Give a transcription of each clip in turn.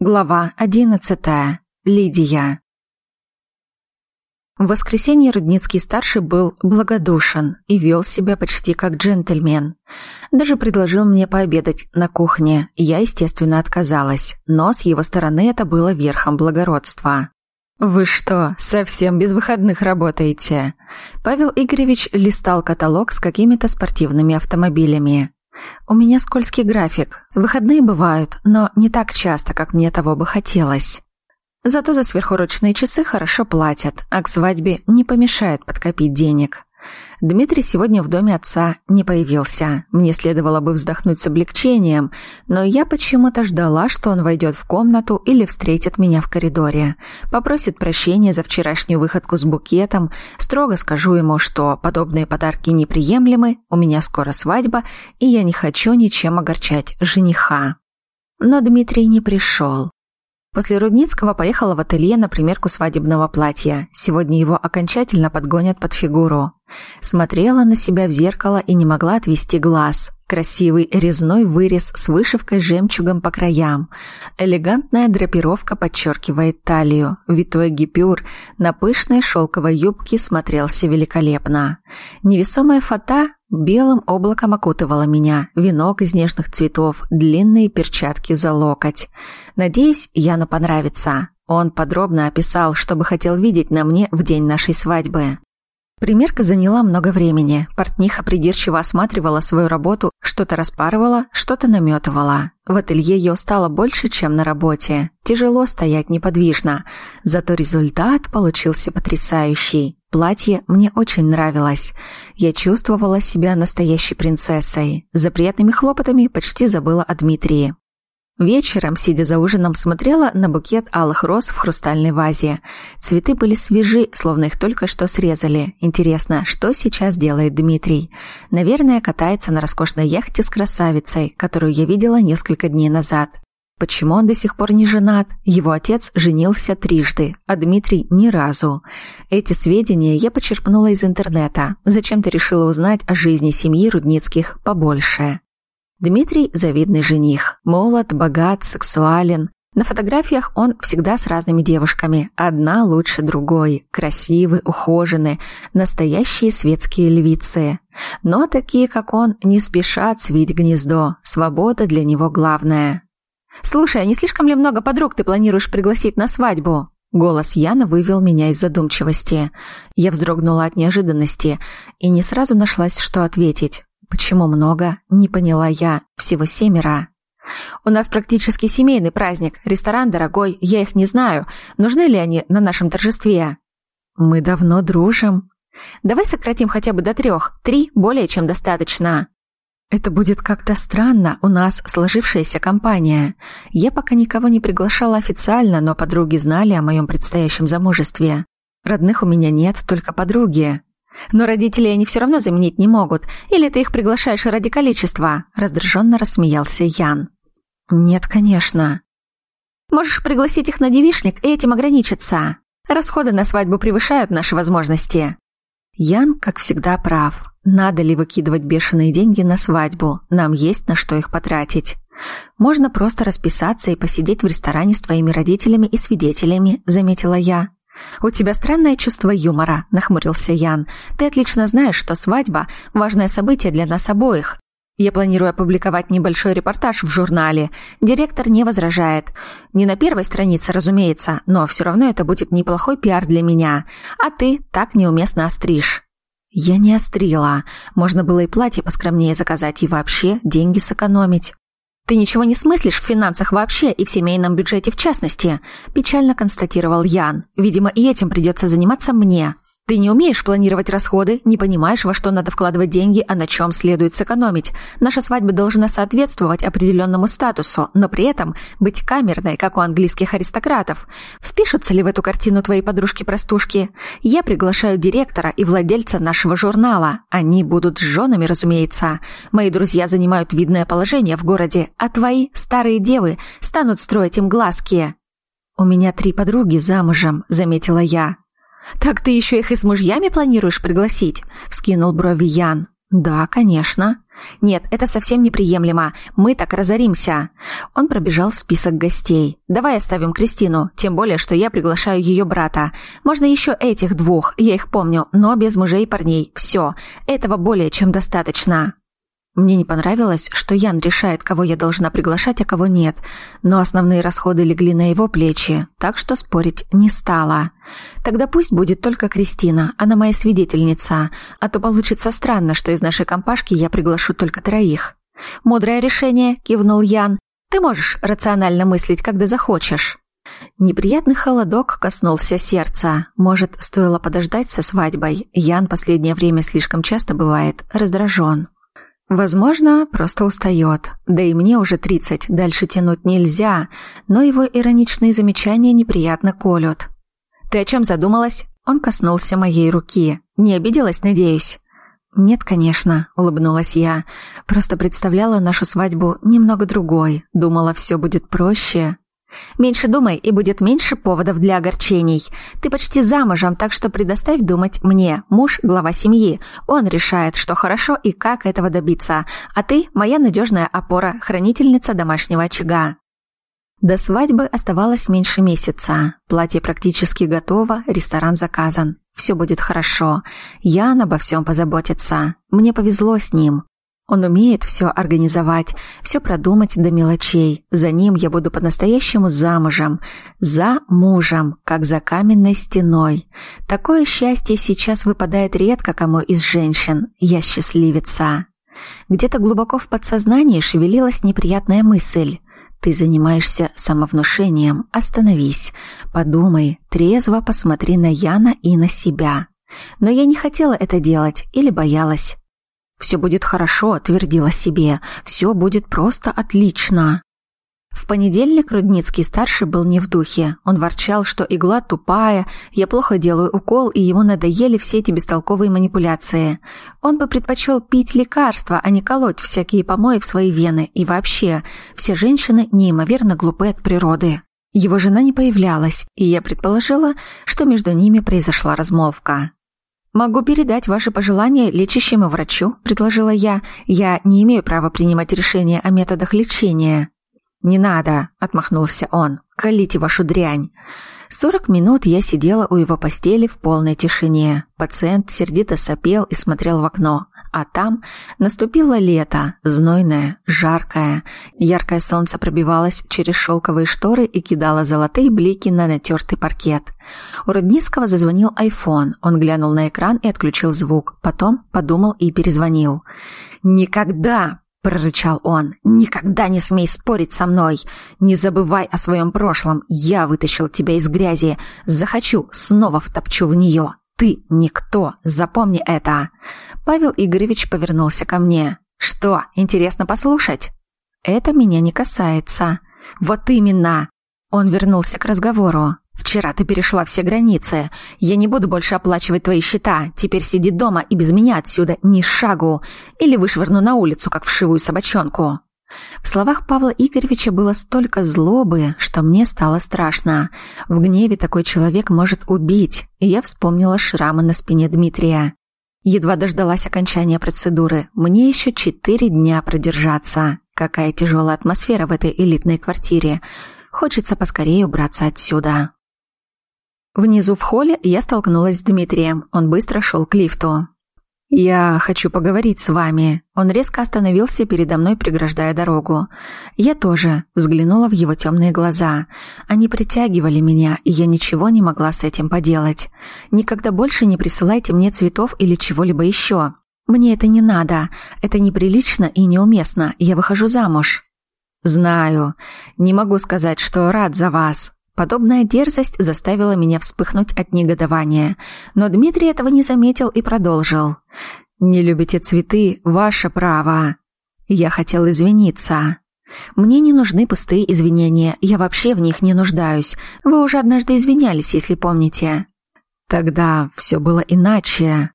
Глава одиннадцатая. Лидия. В воскресенье Рудницкий-старший был благодушен и вел себя почти как джентльмен. Даже предложил мне пообедать на кухне. Я, естественно, отказалась, но с его стороны это было верхом благородства. «Вы что, совсем без выходных работаете?» Павел Игоревич листал каталог с какими-то спортивными автомобилями. У меня скользкий график. Выходные бывают, но не так часто, как мне того бы хотелось. Зато за сверхурочные часы хорошо платят, а к свадьбе не помешает подкопить денег. Дмитрий сегодня в доме отца не появился. Мне следовало бы вздохнуть с облегчением, но я почему-то ждала, что он войдет в комнату или встретит меня в коридоре. Попросит прощения за вчерашнюю выходку с букетом, строго скажу ему, что подобные подарки неприемлемы, у меня скоро свадьба, и я не хочу ничем огорчать жениха. Но Дмитрий не пришел. После Рудницкого поехала в ателье на примерку свадебного платья. Сегодня его окончательно подгонят под фигуру. Смотрела на себя в зеркало и не могла отвести глаз. Красивый резной вырез с вышивкой жемчугом по краям. Элегантная драпировка подчеркивает талию. Витой гипюр на пышной шелковой юбке смотрелся великолепно. Невесомая фата белым облаком окутывала меня. Венок из нежных цветов, длинные перчатки за локоть. Надеюсь, Яну понравится. Он подробно описал, что бы хотел видеть на мне в день нашей свадьбы. Примерка заняла много времени. Портниха придирчиво осматривала свою работу, что-то распарывала, что-то наметывала. В ателье я устала больше, чем на работе. Тяжело стоять неподвижно. Зато результат получился потрясающий. Платье мне очень нравилось. Я чувствовала себя настоящей принцессой. За приятными хлопотами почти забыла о Дмитрии. Вечером, сидя за ужином, смотрела на букет алых роз в хрустальной вазе. Цветы были свежи, словно их только что срезали. Интересно, что сейчас делает Дмитрий? Наверное, катается на роскошной яхте с красавицей, которую я видела несколько дней назад. Почему он до сих пор не женат? Его отец женился трижды, а Дмитрий ни разу. Эти сведения я почерпнула из интернета. Зачем-то решила узнать о жизни семьи Рудницких побольше. Дмитрий – завидный жених. Молод, богат, сексуален. На фотографиях он всегда с разными девушками. Одна лучше другой. Красивы, ухожены. Настоящие светские львицы. Но такие, как он, не спешат свить гнездо. Свобода для него главная. «Слушай, а не слишком ли много подруг ты планируешь пригласить на свадьбу?» Голос Яна вывел меня из задумчивости. Я вздрогнула от неожиданности и не сразу нашлась, что ответить. Почему много? Не поняла я. Всего семеро. У нас практически семейный праздник. Ресторан дорогой, я их не знаю. Нужны ли они на нашем торжестве? Мы давно дружим. Давай сократим хотя бы до трех. Три более чем достаточно. Это будет как-то странно, у нас сложившаяся компания. Я пока никого не приглашала официально, но подруги знали о моем предстоящем замужестве. Родных у меня нет, только подруги. Но родителей они все равно заменить не могут. Или ты их приглашаешь ради количества?» Раздраженно рассмеялся Ян. «Нет, конечно». «Можешь пригласить их на девишник и этим ограничиться. Расходы на свадьбу превышают наши возможности». Ян, как всегда, прав. Надо ли выкидывать бешеные деньги на свадьбу? Нам есть на что их потратить. Можно просто расписаться и посидеть в ресторане с твоими родителями и свидетелями, заметила я. «У тебя странное чувство юмора», — нахмурился Ян. «Ты отлично знаешь, что свадьба — важное событие для нас обоих. Я планирую опубликовать небольшой репортаж в журнале. Директор не возражает. Не на первой странице, разумеется, но все равно это будет неплохой пиар для меня. А ты так неуместно остришь». Я не острила. Можно было и платье поскромнее заказать, и вообще деньги сэкономить. «Ты ничего не смыслишь в финансах вообще и в семейном бюджете в частности», печально констатировал Ян. «Видимо, и этим придется заниматься мне». Ты не умеешь планировать расходы, не понимаешь, во что надо вкладывать деньги, а на чем следует сэкономить. Наша свадьба должна соответствовать определенному статусу, но при этом быть камерной, как у английских аристократов. Впишутся ли в эту картину твои подружки-простушки? Я приглашаю директора и владельца нашего журнала. Они будут с женами, разумеется. Мои друзья занимают видное положение в городе, а твои, старые девы, станут строить им глазки. «У меня три подруги замужем», — заметила я. «Так ты еще их и с мужьями планируешь пригласить?» — вскинул брови Ян. «Да, конечно». Нет, это совсем неприемлемо. Мы так разоримся. Он пробежал список гостей. Давай оставим Кристину, тем более, что я приглашаю ее брата. Можно еще этих двух, я их помню, но без мужей и парней. Все, этого более чем достаточно. Мне не понравилось, что Ян решает, кого я должна приглашать, а кого нет, но основные расходы легли на его плечи, так что спорить не стала. Тогда пусть будет только Кристина, она моя свидетельница, а то получится странно, что из нашей компашки я приглашу только троих. «Мудрое решение», — кивнул Ян. «Ты можешь рационально мыслить, когда захочешь». Неприятный холодок коснулся сердца. Может, стоило подождать со свадьбой? Ян последнее время слишком часто бывает раздражен. Возможно, просто устает. Да и мне уже 30, дальше тянуть нельзя, но его ироничные замечания неприятно колют. «Ты о чем задумалась?» Он коснулся моей руки. «Не обиделась, надеюсь?» «Нет, конечно», — улыбнулась я. «Просто представляла нашу свадьбу немного другой. Думала, все будет проще». Меньше думай, и будет меньше поводов для огорчений. Ты почти замужем, так что предоставь думать мне. Муж – глава семьи. Он решает, что хорошо и как этого добиться. А ты – моя надежная опора, хранительница домашнего очага. До свадьбы оставалось меньше месяца. Платье практически готово, ресторан заказан. Все будет хорошо. Ян обо всем позаботится. Мне повезло с ним. Он умеет все организовать, все продумать до мелочей. За ним я буду по-настоящему замужем, за мужем, как за каменной стеной. Такое счастье сейчас выпадает редко кому из женщин. Я счастливица. Где-то глубоко в подсознании шевелилась неприятная мысль. Ты занимаешься самовнушением. Остановись. Подумай, трезво посмотри на Яна и на себя. Но я не хотела это делать или боялась. «Все будет хорошо», — твердила себе. «Все будет просто отлично». В понедельник Рудницкий-старший был не в духе. Он ворчал, что игла тупая, я плохо делаю укол, и ему надоели все эти бестолковые манипуляции. Он бы предпочел пить лекарства, а не колоть всякие помои в свои вены. И вообще, все женщины неимоверно глупы от природы. Его жена не появлялась, и я предположила, что между ними произошла размолвка. «Могу передать ваши пожелания лечащему врачу», – предложила я. «Я не имею права принимать решения о методах лечения». «Не надо», – отмахнулся он. «Колите вашу дрянь». Сорок минут я сидела у его постели в полной тишине. Пациент сердито сопел и смотрел в окно. А там наступило лето, знойное, жаркое. Яркое солнце пробивалось через шелковые шторы и кидало золотые блики на натертый паркет. У Рудницкого зазвонил айфон. Он глянул на экран и отключил звук. Потом подумал и перезвонил. «Никогда!» – прорычал он. «Никогда не смей спорить со мной! Не забывай о своем прошлом! Я вытащил тебя из грязи! Захочу, снова втопчу в нее! Ты никто! Запомни это!» Павел Игоревич повернулся ко мне. «Что, интересно послушать?» «Это меня не касается». «Вот именно!» Он вернулся к разговору. «Вчера ты перешла все границы. Я не буду больше оплачивать твои счета. Теперь сиди дома и без меня отсюда ни шагу. Или вышвырну на улицу, как вшивую собачонку». В словах Павла Игоревича было столько злобы, что мне стало страшно. В гневе такой человек может убить, и я вспомнила шрамы на спине Дмитрия. Едва дождалась окончания процедуры. Мне еще четыре дня продержаться. Какая тяжелая атмосфера в этой элитной квартире. Хочется поскорее убраться отсюда. Внизу в холле я столкнулась с Дмитрием. Он быстро шел к лифту. «Я хочу поговорить с вами». Он резко остановился передо мной, преграждая дорогу. Я тоже взглянула в его темные глаза. Они притягивали меня, и я ничего не могла с этим поделать. Никогда больше не присылайте мне цветов или чего-либо еще. Мне это не надо. Это неприлично и неуместно. Я выхожу замуж. Знаю. Не могу сказать, что рад за вас. Подобная дерзость заставила меня вспыхнуть от негодования, но Дмитрий этого не заметил и продолжил. «Не любите цветы – ваше право». Я хотел извиниться. «Мне не нужны пустые извинения, я вообще в них не нуждаюсь. Вы уже однажды извинялись, если помните». «Тогда все было иначе».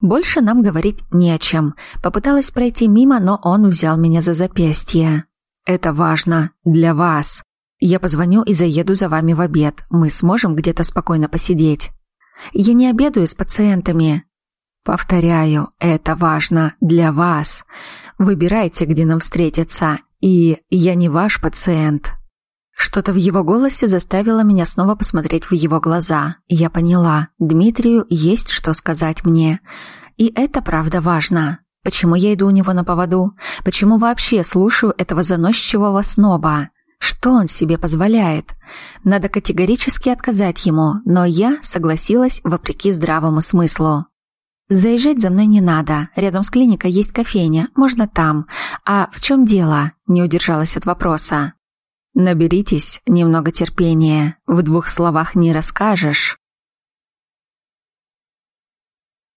Больше нам говорить не о чем. Попыталась пройти мимо, но он взял меня за запястье. «Это важно для вас. Я позвоню и заеду за вами в обед. Мы сможем где-то спокойно посидеть. Я не обедаю с пациентами. Повторяю, это важно для вас. Выбирайте, где нам встретиться, и я не ваш пациент. Что-то в его голосе заставило меня снова посмотреть в его глаза. Я поняла, Дмитрию есть что сказать мне. И это правда важно. Почему я иду у него на поводу? Почему вообще слушаю этого заносчивого сноба? Что он себе позволяет? Надо категорически отказать ему, но я согласилась вопреки здравому смыслу. «Заезжать за мной не надо. Рядом с клиникой есть кофейня. Можно там. А в чем дело?» Не удержалась от вопроса. «Наберитесь немного терпения. В двух словах не расскажешь.